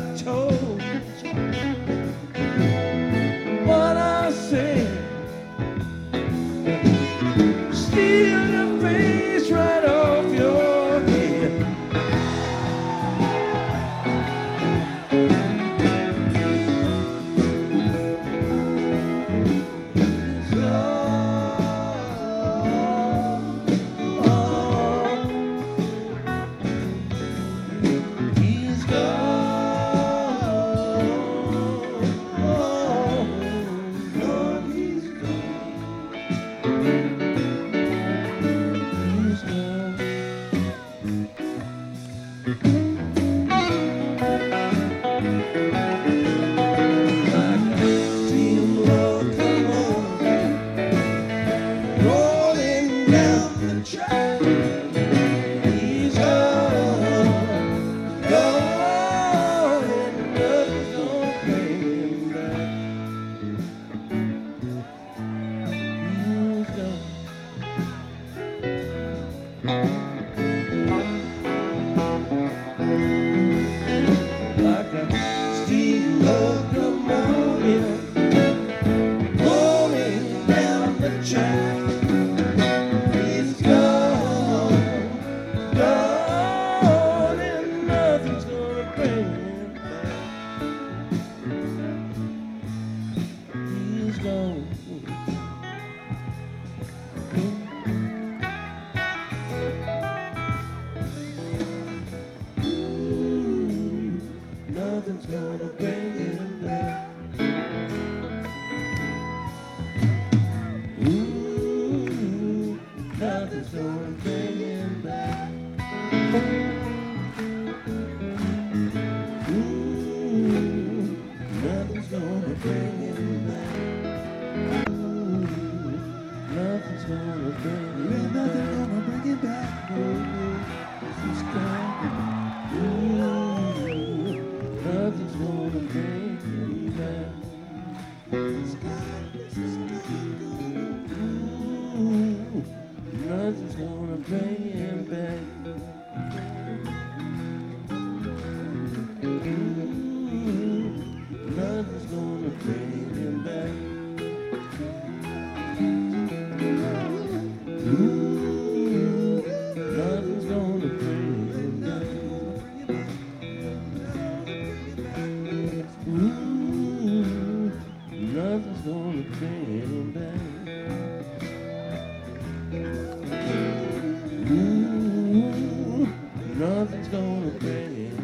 I told bring it back. Nothing's gonna bring back. Nothing's gonna bring it back. Ooh, this gonna gonna pay